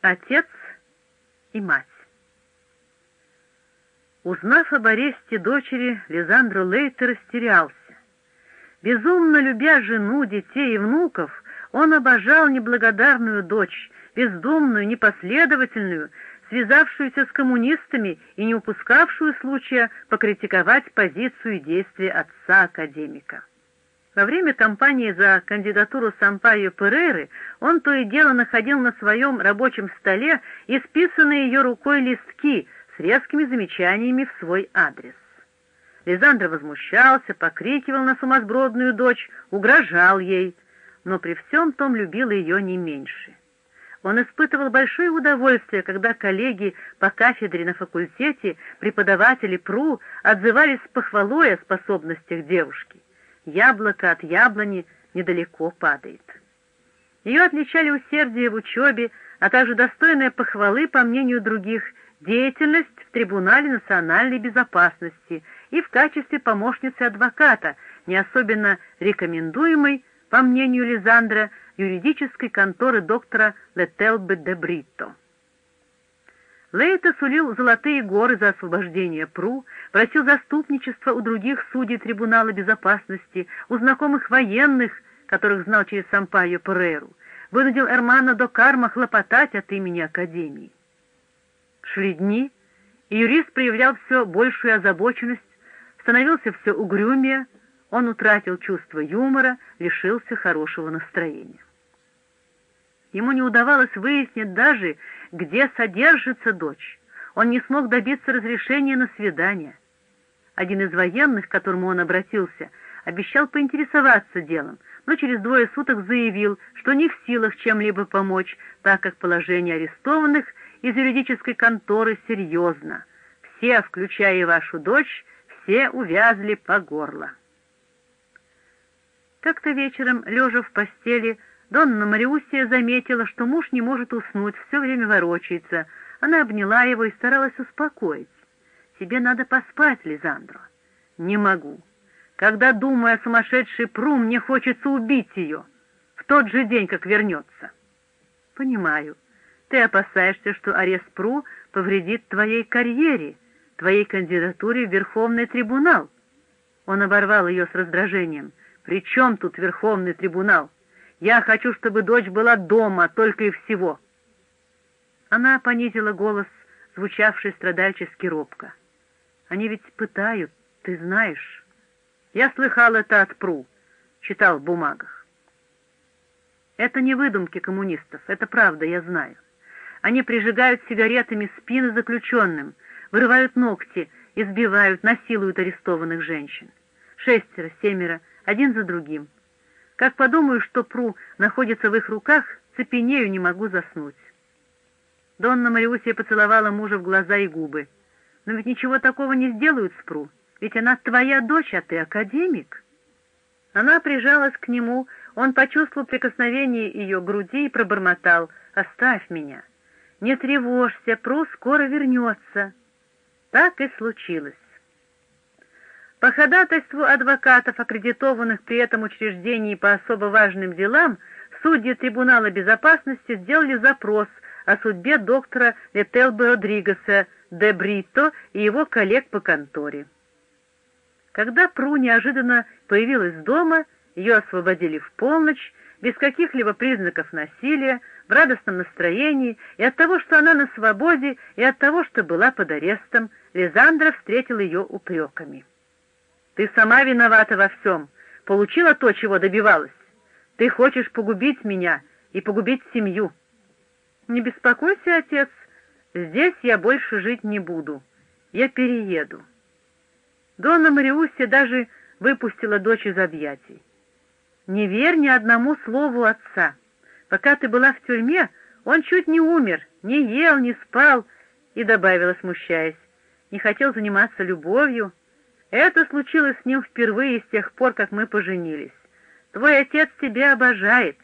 Отец и мать. Узнав об аресте дочери, Лизандро Лейтер растерялся. Безумно любя жену, детей и внуков, он обожал неблагодарную дочь, бездумную, непоследовательную, связавшуюся с коммунистами и не упускавшую случая покритиковать позицию и действия отца-академика. Во время кампании за кандидатуру Сампайо Переры он то и дело находил на своем рабочем столе исписанные ее рукой листки с резкими замечаниями в свой адрес. Лизандр возмущался, покрикивал на сумасбродную дочь, угрожал ей, но при всем том любил ее не меньше. Он испытывал большое удовольствие, когда коллеги по кафедре на факультете, преподаватели ПРУ отзывались с похвалой о способностях девушки. Яблоко от яблони недалеко падает. Ее отличали усердие в учебе, а также достойная похвалы, по мнению других, деятельность в Трибунале национальной безопасности и в качестве помощницы адвоката, не особенно рекомендуемой, по мнению Лизандра, юридической конторы доктора Летелбе де Бритто. Лейта сулил золотые горы за освобождение Пру, просил заступничества у других судей Трибунала безопасности, у знакомых военных, которых знал через Сампайо Переру, вынудил Эрмана до Карма хлопотать от имени Академии. Шли дни, и юрист проявлял все большую озабоченность, становился все угрюмее, он утратил чувство юмора, лишился хорошего настроения. Ему не удавалось выяснить даже, где содержится дочь. Он не смог добиться разрешения на свидание. Один из военных, к которому он обратился, обещал поинтересоваться делом, но через двое суток заявил, что не в силах чем-либо помочь, так как положение арестованных из юридической конторы серьезно. Все, включая и вашу дочь, все увязли по горло. Как-то вечером, лежа в постели, Донна Мариусия заметила, что муж не может уснуть, все время ворочается. Она обняла его и старалась успокоить. «Тебе надо поспать, Лизандро». «Не могу. Когда думаю о сумасшедшей Пру, мне хочется убить ее. В тот же день, как вернется». «Понимаю. Ты опасаешься, что арест Пру повредит твоей карьере, твоей кандидатуре в Верховный трибунал». Он оборвал ее с раздражением. «При чем тут Верховный трибунал?» Я хочу, чтобы дочь была дома, только и всего». Она понизила голос, звучавший страдальчески робко. «Они ведь пытают, ты знаешь». «Я слыхал это от Пру», — читал в бумагах. «Это не выдумки коммунистов, это правда, я знаю. Они прижигают сигаретами спины заключенным, вырывают ногти, избивают, насилуют арестованных женщин. Шестеро, семеро, один за другим. Как подумаю, что Пру находится в их руках, цепенею, не могу заснуть. Донна Мариусия поцеловала мужа в глаза и губы. «Но ведь ничего такого не сделают с Пру, ведь она твоя дочь, а ты академик». Она прижалась к нему, он почувствовал прикосновение ее груди и пробормотал «Оставь меня». «Не тревожься, Пру скоро вернется». Так и случилось. По ходатайству адвокатов, аккредитованных при этом учреждении по особо важным делам, судьи Трибунала безопасности сделали запрос о судьбе доктора Летелбе Родригеса де Брито и его коллег по конторе. Когда Пру неожиданно появилась дома, ее освободили в полночь, без каких-либо признаков насилия, в радостном настроении, и от того, что она на свободе, и от того, что была под арестом, Лизандра встретил ее упреками. Ты сама виновата во всем, получила то, чего добивалась. Ты хочешь погубить меня и погубить семью. Не беспокойся, отец, здесь я больше жить не буду. Я перееду. Дона Мариусия даже выпустила дочь из объятий. Не верь ни одному слову отца. Пока ты была в тюрьме, он чуть не умер, не ел, не спал, и добавила, смущаясь, не хотел заниматься любовью, это случилось с ним впервые с тех пор, как мы поженились. Твой отец тебя обожает.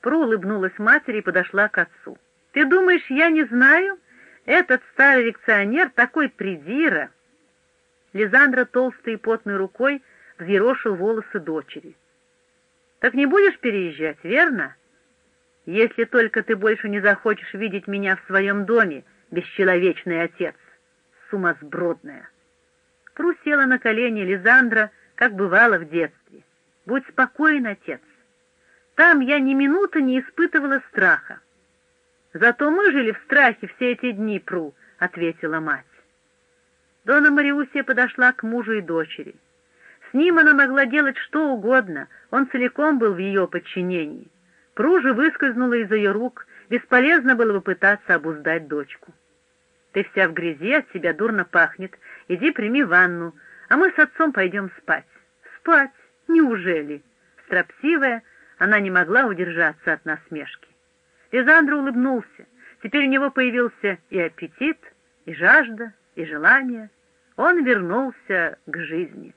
Пру улыбнулась матери и подошла к отцу. Ты думаешь, я не знаю? Этот старый лекционер такой придира. Лизандра толстой и потной рукой взъерошил волосы дочери. Так не будешь переезжать, верно? если только ты больше не захочешь видеть меня в своем доме, бесчеловечный отец, сумасбродная. Пру села на колени Лизандра, как бывало в детстве. Будь спокоен, отец. Там я ни минуты не испытывала страха. Зато мы жили в страхе все эти дни, Пру, — ответила мать. Дона Мариусия подошла к мужу и дочери. С ним она могла делать что угодно, он целиком был в ее подчинении. Пружа выскользнула из ее рук, бесполезно было бы пытаться обуздать дочку. «Ты вся в грязи, от тебя дурно пахнет. Иди прими ванну, а мы с отцом пойдем спать». «Спать? Неужели?» Стропсивая, она не могла удержаться от насмешки. Лизандр улыбнулся. Теперь у него появился и аппетит, и жажда, и желание. Он вернулся к жизни.